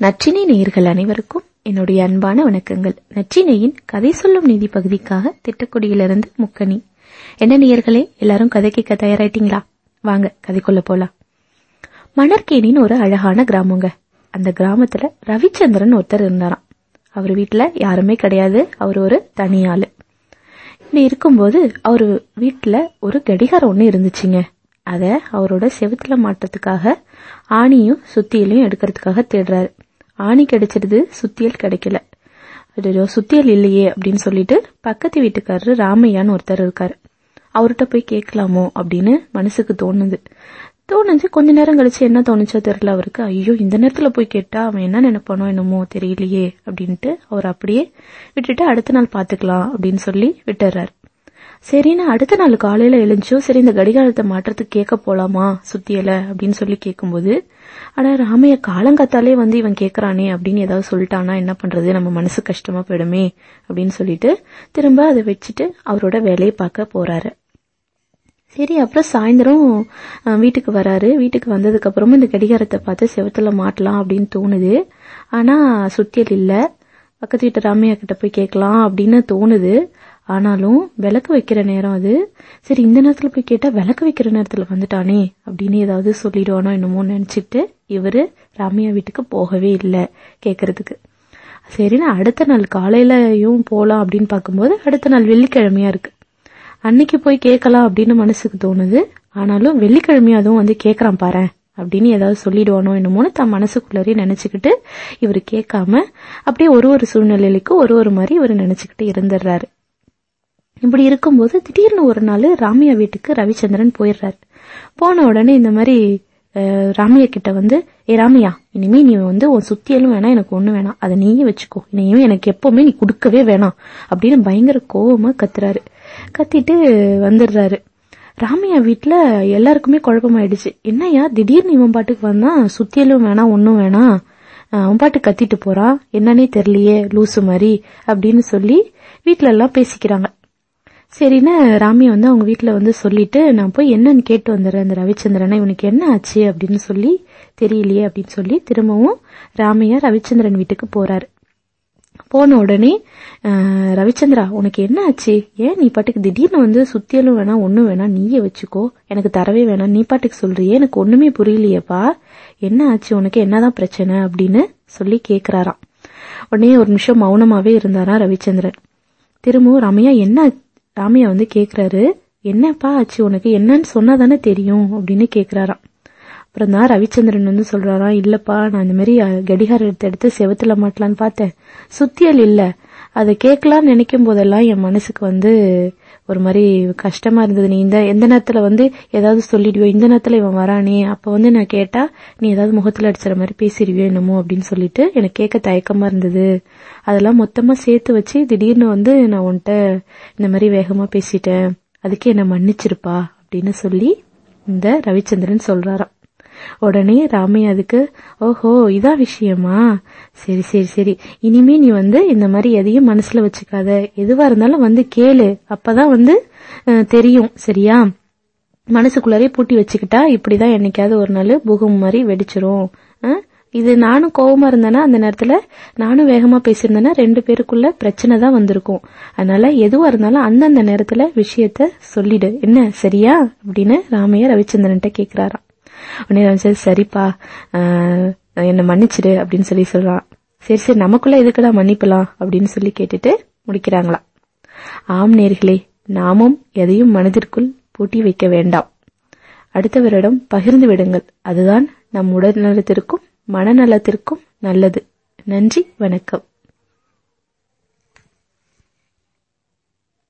நச்சினை நேயர்கள் அனைவருக்கும் என்னுடைய அன்பான வணக்கங்கள். நச்சினையின் கதை சொல்லும் நீதி பகுதிக்காக திட்டக்குடியிலிருந்து முக்கணி என்ன நேயர்களே எல்லாரும் கதை கேட்க தயாராயிட்டீங்களா? வாங்க கதைக்குள்ள போலாம். மணற்கேணின்னு ஒரு அழகான கிராமங்க. அந்த கிராமத்துல ரவிச்சந்திரன் ஒருத்தர் இருந்தாராம். அவர் வீட்டுல யாருமே கிடையாது. அவர் ஒரு தனி இப்படி இருக்கும்போது அவர் வீட்டுல ஒரு கடிகாரம் ஒண்ணு இருந்துச்சுங்க. அத அவரோட செவுத்துல மாட்டுறதுக்காக ஆணியும் சுத்தியிலையும் எடுக்கிறதுக்காக தேடுறாரு. ஆணி கிடைச்சிருது சுத்தியல் கிடைக்கல. ஐயோ சுத்தியல் இல்லையே அப்படின்னு சொல்லிட்டு பக்கத்து வீட்டுக்காரரு ராமையான்னு ஒருத்தர் இருக்காரு. அவர்கிட்ட போய் கேட்கலாமோ அப்படின்னு மனசுக்கு தோணுது. தோணுச்சு கொஞ்ச நேரம் கழிச்சு என்ன தோணுச்சோ தெரியல அவருக்கு. ஐயோ இந்த நேரத்துல போய் கேட்டா அவன் என்ன நினைப்பானோ என்னமோ தெரியலையே அப்படின்ட்டு அவர் அப்படியே விட்டுட்டு அடுத்த நாள் பாத்துக்கலாம் அப்படின்னு சொல்லி விட்டுறாரு. சரின்னு அடுத்த நாள் காலையில எழுந்துச்சோ சரி இந்த கடிகாரத்தை மாற்றத்துக்கு கேட்க போலாமா சுத்தியல அப்படின்னு சொல்லி கேட்கும்போது ஆனா ராமைய காலங்காத்தாலே வந்து இவன் கேக்குறானே அப்படின்னு ஏதாவது சொல்லிட்டானா என்ன பண்றது நம்ம மனசு கஷ்டமா போயிடுமே அப்படின்னு சொல்லிட்டு திரும்ப அதை வச்சுட்டு அவரோட வேலையை பார்க்க போறாரு. சரி அப்புறம் சாயந்தரம் வீட்டுக்கு வராரு. வீட்டுக்கு வந்ததுக்கு அப்புறமும் இந்த கடிகாரத்தை பார்த்து செவத்துல மாட்டலாம் அப்படின்னு தோணுது. ஆனா சுத்தியல் இல்ல. பக்கத்து வீட்டு ராமையா கிட்ட போய் கேட்கலாம் அப்படின்னு தோணுது. ஆனாலும் விளக்கு வைக்கிற நேரம் அது. சரி இந்த நேரத்துல போய் கேட்டா விளக்கு வைக்கிற நேரத்துல வந்துட்டானே அப்படின்னு ஏதாவது சொல்லிடுவானோ என்னமோ நினைச்சிட்டு இவரு ராமையா வீட்டுக்கு போகவே இல்லை கேக்குறதுக்கு. சரின்னு அடுத்த நாள் காலையிலயும் போலாம் அப்படின்னு பார்க்கும்போது அடுத்த நாள் வெள்ளிக்கிழமையா இருக்கு. அன்னைக்கு போய் கேட்கலாம் அப்படின்னு மனசுக்கு தோணுது. ஆனாலும் வெள்ளிக்கிழமையா அதுவும் வந்து கேக்குறான் பாரேன் அப்படின்னு ஏதாவது சொல்லிடுவானோ என்னமோன்னு தன் மனசுக்குள்ளரே நினைச்சுக்கிட்டு இவர் கேட்காம அப்படியே ஒரு ஒரு சூழ்நிலைக்கு ஒரு ஒரு மாதிரி இவர் நினைச்சுக்கிட்டு இருந்துடுறாரு இப்படி இருக்கும்போது திடீர்னு ஒரு நாள் ராமையா வீட்டுக்கு ரவிச்சந்திரன் போயிடுறாரு. போன உடனே இந்த மாதிரி ராமையா கிட்ட வந்து ஏ ராமையா இனிமே நீ வந்து உன் சுத்தியலும் வேணாம் எனக்கு ஒண்ணு வேணாம். அதை நீயே வச்சுக்கோ. இனிமே எனக்கு எப்பவுமே நீ கொடுக்கவே வேணாம். அப்படின்னு பயங்கர கோவமா கத்துறாரு. கத்திட்டு வந்துடுறாரு. ராமையா வீட்டுல எல்லாருக்குமே குழப்பமாயிடுச்சு. என்னய்யா திடீர்னு இவன் பாட்டுக்கு வந்தா சுத்தியலும் வேணாம் ஒன்னும் வேணாம். அவன் பாட்டு கத்திட்டு போறான் என்னன்னே தெரியலையே லூசு மாதிரி அப்படின்னு சொல்லி வீட்டுல எல்லாம் பேசிக்கிறாங்க. சரின்னு ராமியா வந்து அவங்க வீட்டில் வந்து சொல்லிட்டு நான் போய் என்னன்னு கேட்டு வந்துடுறேன் அந்த ரவிச்சந்திரனை. இவனுக்கு என்ன ஆச்சு? அப்படின்னு சொல்லி தெரியலையே அப்படின்னு சொல்லி திரும்பவும் ராமையா ரவிச்சந்திரன் வீட்டுக்கு போறாரு. போன உடனே ரவிச்சந்திரா உனக்கு என்ன ஆச்சு? ஏன் நீ பாட்டுக்கு திடீர்னு வந்து சுத்தியலும் வேணாம் ஒன்றும் வேணாம் நீயே வச்சுக்கோ. எனக்கு தரவே வேணாம். நீ பாட்டுக்கு சொல்றியே எனக்கு ஒண்ணுமே புரியலையேப்பா. என்ன ஆச்சு? உனக்கு என்னதான் பிரச்சனை? அப்படின்னு சொல்லி கேக்குறாராம். உடனே ஒரு நிமிஷம் மௌனமாவே இருந்தாராம் ரவிச்சந்திரன். திரும்பவும் ராமையா என்ன ராமையா வந்து கேக்குறாரு என்னப்பா ஆச்சு? உனக்கு என்னன்னு சொன்னா தானே தெரியும் அப்படின்னு கேக்குறாராம். அப்புறம் தான் ரவிச்சந்திரன் வந்து சொல்றாராம் இல்லப்பா நான் இந்த மாதிரி கடிகாரம் கடிகாரத்தை எடுத்து செவத்துல மாட்டலான்னு பார்த்தேன். சுத்தியல் இல்ல. அதை கேட்கலாம்னு நினைக்கும் போதெல்லாம் என் மனசுக்கு வந்து ஒரு மாதிரி கஷ்டமா இருந்தது. நீ இந்த எந்த நேரத்துல வந்து ஏதாவது சொல்லிடுவியோ இந்த நேரத்துல இவன் வரானே அப்ப வந்து நான் கேட்டா நீ ஏதாவது முகத்துல அடிச்சுற மாதிரி பேசிடுவியோ என்னமோ அப்படின்னு சொல்லிட்டு எனக்கு கேட்க தயக்கமா இருந்தது. அதெல்லாம் மொத்தமா சேர்த்து வச்சு திடீர்னு வந்து நான் உன்கிட்ட இந்த மாதிரி வேகமா பேசிட்டேன். அதுக்கு என்ன மன்னிச்சிருப்பா அப்படின்னு சொல்லி இந்த ரவிச்சந்திரன் சொல்றாராம். உடனே ராமையா அதுக்கு ஓஹோ இதான் விஷயமா? சரி சரி சரி. இனிமே நீ வந்து இந்த மாதிரி எதையும் மனசுல வச்சுக்காத. எதுவா இருந்தாலும் வந்து கேளு. அப்பதான் வந்து அஹ், தெரியும். சரியா? மனசுக்குள்ளாரே பூட்டி வச்சுக்கிட்டா இப்படிதான் என்னைக்காவது ஒரு நாள் பூகம் மாதிரி வெடிச்சிரும். இது நானும் கோவமா இருந்தேன்னா அந்த நேரத்துல? நானும் வேகமா பேசியிருந்தேன்னா ரெண்டு பேருக்குள்ள பிரச்சனை தான் வந்திருக்கும். அதனால எதுவா இருந்தாலும் அந்தந்த நேரத்துல விஷயத்த சொல்லிடு. என்ன சரியா? அப்படின்னு ராமையா ரவிச்சந்திரன்ட்ட கேக்குறாராம். உடனே சரி சரிப்பா ஆஹ், என்னை மன்னிச்சிடு அப்படின்னு சொல்லி சொல்றான் சரி சரி நமக்குள்ள இதுக்கெல்லாம் மன்னிப்பலாம் அப்படின்னு சொல்லி கேட்டுட்டு முடிக்கிறாங்களாம் ஆம் நேர்களே நாமும் எதையும் மனதிற்குள் பூட்டி வைக்க வேண்டாம். அடுத்தவரிடம் பகிர்ந்து விடுங்கள். அதுதான் நம் உடல் நலத்திற்கும் மனநலத்திற்கும் நல்லது. நன்றி வணக்கம்.